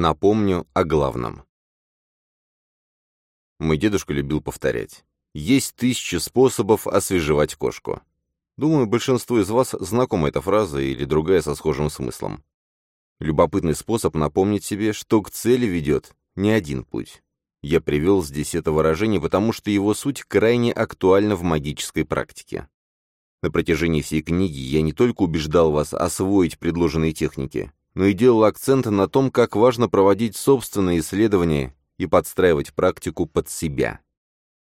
Напомню о главном. Мой дедушка любил повторять. Есть тысячи способов освежевать кошку. Думаю, большинству из вас знакома эта фраза или другая со схожим смыслом. Любопытный способ напомнить себе, что к цели ведет не один путь. Я привел здесь это выражение, потому что его суть крайне актуальна в магической практике. На протяжении всей книги я не только убеждал вас освоить предложенные техники, но и делал акцент на том, как важно проводить собственные исследования и подстраивать практику под себя.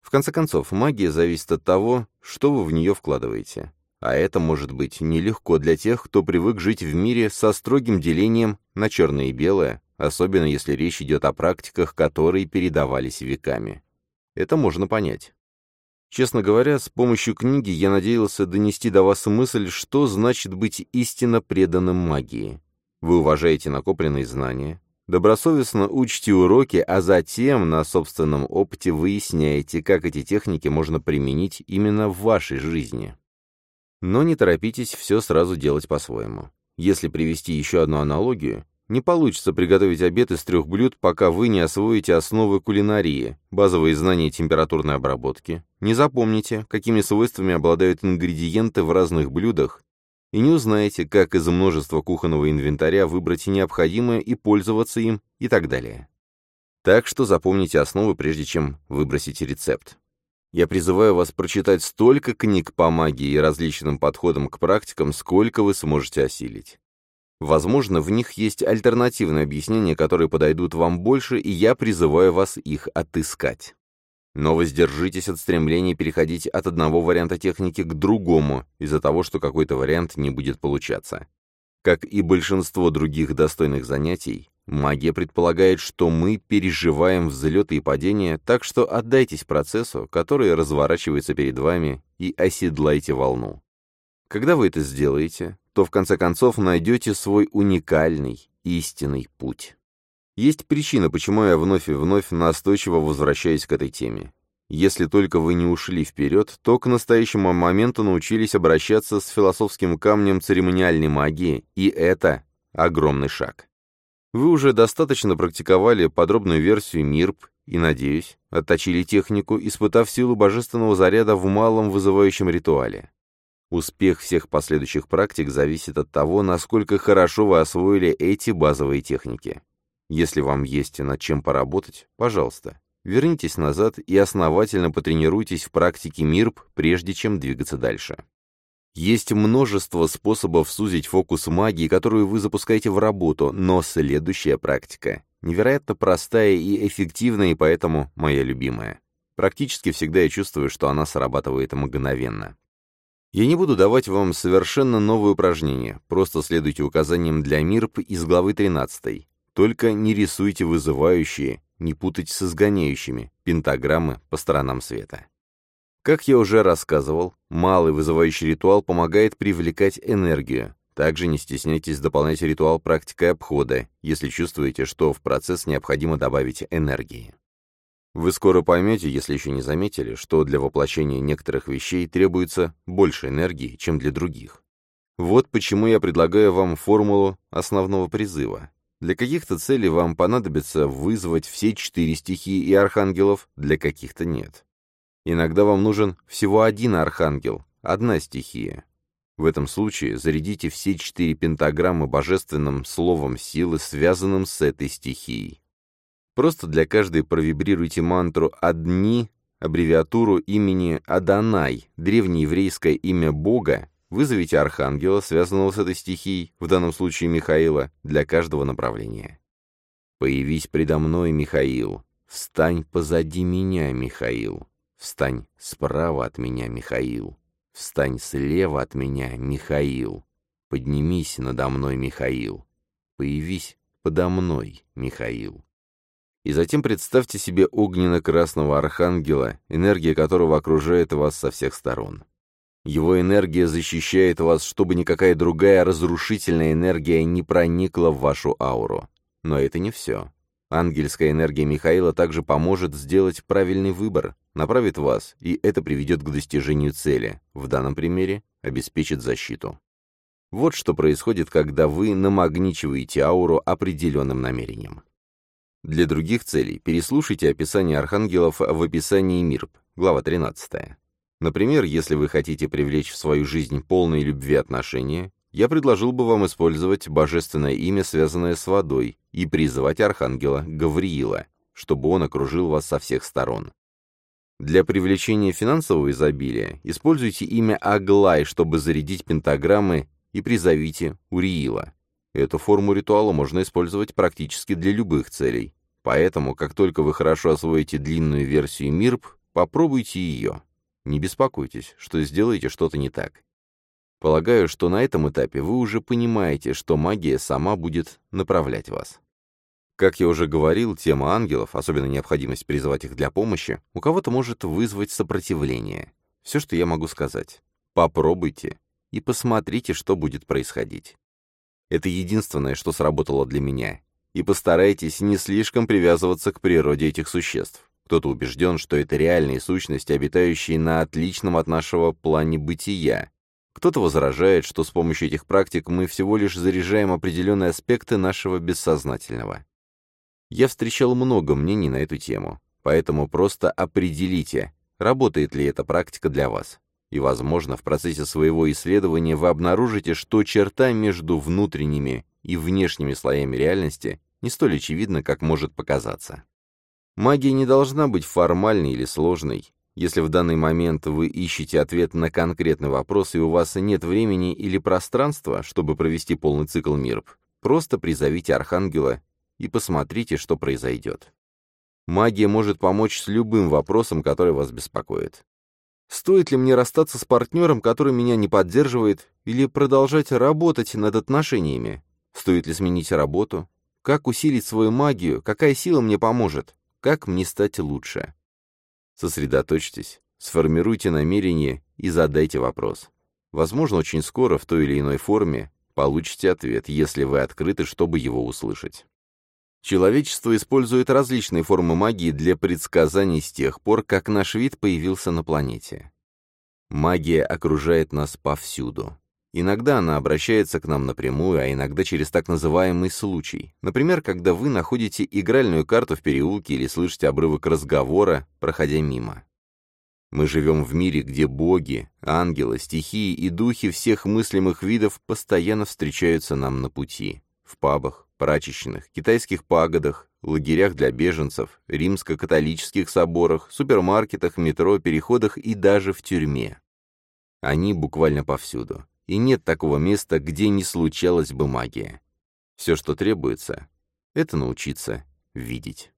В конце концов, магия зависит от того, что вы в нее вкладываете. А это может быть нелегко для тех, кто привык жить в мире со строгим делением на черное и белое, особенно если речь идет о практиках, которые передавались веками. Это можно понять. Честно говоря, с помощью книги я надеялся донести до вас мысль, что значит быть истинно преданным магии. Вы уважаете накопленные знания, добросовестно учите уроки, а затем на собственном опыте выясняете, как эти техники можно применить именно в вашей жизни. Но не торопитесь все сразу делать по-своему. Если привести еще одну аналогию, не получится приготовить обед из трех блюд, пока вы не освоите основы кулинарии, базовые знания температурной обработки, не запомните, какими свойствами обладают ингредиенты в разных блюдах, и не узнаете, как из множества кухонного инвентаря выбрать необходимое и пользоваться им и так далее. Так что запомните основы, прежде чем выбросите рецепт. Я призываю вас прочитать столько книг по магии и различным подходам к практикам, сколько вы сможете осилить. Возможно, в них есть альтернативные объяснения, которые подойдут вам больше, и я призываю вас их отыскать. Но воздержитесь от стремления переходить от одного варианта техники к другому из-за того, что какой-то вариант не будет получаться. Как и большинство других достойных занятий, магия предполагает, что мы переживаем взлеты и падения, так что отдайтесь процессу, который разворачивается перед вами, и оседлайте волну. Когда вы это сделаете, то в конце концов найдете свой уникальный, истинный путь. Есть причина, почему я вновь и вновь настойчиво возвращаюсь к этой теме. Если только вы не ушли вперед, то к настоящему моменту научились обращаться с философским камнем церемониальной магии, и это огромный шаг. Вы уже достаточно практиковали подробную версию МИРП и, надеюсь, отточили технику, испытав силу божественного заряда в малом вызывающем ритуале. Успех всех последующих практик зависит от того, насколько хорошо вы освоили эти базовые техники. Если вам есть над чем поработать, пожалуйста, вернитесь назад и основательно потренируйтесь в практике МИРП, прежде чем двигаться дальше. Есть множество способов сузить фокус магии, которую вы запускаете в работу, но следующая практика невероятно простая и эффективная, и поэтому моя любимая. Практически всегда я чувствую, что она срабатывает мгновенно. Я не буду давать вам совершенно новые упражнения, просто следуйте указаниям для МИРП из главы 13. Только не рисуйте вызывающие, не путайте с изгоняющими, пентаграммы по сторонам света. Как я уже рассказывал, малый вызывающий ритуал помогает привлекать энергию. Также не стесняйтесь дополнять ритуал практикой обхода, если чувствуете, что в процесс необходимо добавить энергии. Вы скоро поймете, если еще не заметили, что для воплощения некоторых вещей требуется больше энергии, чем для других. Вот почему я предлагаю вам формулу основного призыва. Для каких-то целей вам понадобится вызвать все четыре стихии и архангелов, для каких-то нет. Иногда вам нужен всего один архангел, одна стихия. В этом случае зарядите все четыре пентаграммы божественным словом силы, связанным с этой стихией. Просто для каждой провибрируйте мантру «Одни», аббревиатуру имени Адонай, древнееврейское имя Бога, Вызовите архангела, связанного с этой стихией, в данном случае Михаила, для каждого направления. «Появись предо мной, Михаил. Встань позади меня, Михаил. Встань справа от меня, Михаил. Встань слева от меня, Михаил. Поднимись надо мной, Михаил. Появись подо мной, Михаил». И затем представьте себе огненно-красного архангела, энергия которого окружает вас со всех сторон. Его энергия защищает вас, чтобы никакая другая разрушительная энергия не проникла в вашу ауру. Но это не все. Ангельская энергия Михаила также поможет сделать правильный выбор, направит вас, и это приведет к достижению цели, в данном примере обеспечит защиту. Вот что происходит, когда вы намагничиваете ауру определенным намерением. Для других целей переслушайте описание архангелов в описании МИРП, глава 13. Например, если вы хотите привлечь в свою жизнь полные любви отношения, я предложил бы вам использовать божественное имя, связанное с водой, и призывать архангела Гавриила, чтобы он окружил вас со всех сторон. Для привлечения финансового изобилия используйте имя Аглай, чтобы зарядить пентаграммы, и призовите Уриила. Эту форму ритуала можно использовать практически для любых целей. Поэтому, как только вы хорошо освоите длинную версию МИРП, попробуйте ее. Не беспокойтесь, что сделаете что-то не так. Полагаю, что на этом этапе вы уже понимаете, что магия сама будет направлять вас. Как я уже говорил, тема ангелов, особенно необходимость призывать их для помощи, у кого-то может вызвать сопротивление. Все, что я могу сказать. Попробуйте и посмотрите, что будет происходить. Это единственное, что сработало для меня. И постарайтесь не слишком привязываться к природе этих существ. Кто-то убежден, что это реальные сущности, обитающие на отличном от нашего плане бытия. Кто-то возражает, что с помощью этих практик мы всего лишь заряжаем определенные аспекты нашего бессознательного. Я встречал много мнений на эту тему, поэтому просто определите, работает ли эта практика для вас. И, возможно, в процессе своего исследования вы обнаружите, что черта между внутренними и внешними слоями реальности не столь очевидна, как может показаться. Магия не должна быть формальной или сложной. Если в данный момент вы ищете ответ на конкретный вопрос и у вас нет времени или пространства, чтобы провести полный цикл МИРП, просто призовите Архангела и посмотрите, что произойдет. Магия может помочь с любым вопросом, который вас беспокоит. Стоит ли мне расстаться с партнером, который меня не поддерживает, или продолжать работать над отношениями? Стоит ли сменить работу? Как усилить свою магию? Какая сила мне поможет? Как мне стать лучше? Сосредоточьтесь, сформируйте намерение и задайте вопрос. Возможно, очень скоро в той или иной форме получите ответ, если вы открыты, чтобы его услышать. Человечество использует различные формы магии для предсказаний с тех пор, как наш вид появился на планете. Магия окружает нас повсюду. Иногда она обращается к нам напрямую, а иногда через так называемый случай. Например, когда вы находите игральную карту в переулке или слышите обрывок разговора, проходя мимо. Мы живем в мире, где боги, ангелы, стихии и духи всех мыслимых видов постоянно встречаются нам на пути. В пабах, прачечных, китайских пагодах, лагерях для беженцев, римско-католических соборах, супермаркетах, метро, переходах и даже в тюрьме. Они буквально повсюду. И нет такого места, где не случалась бы магия. Все, что требуется, это научиться видеть.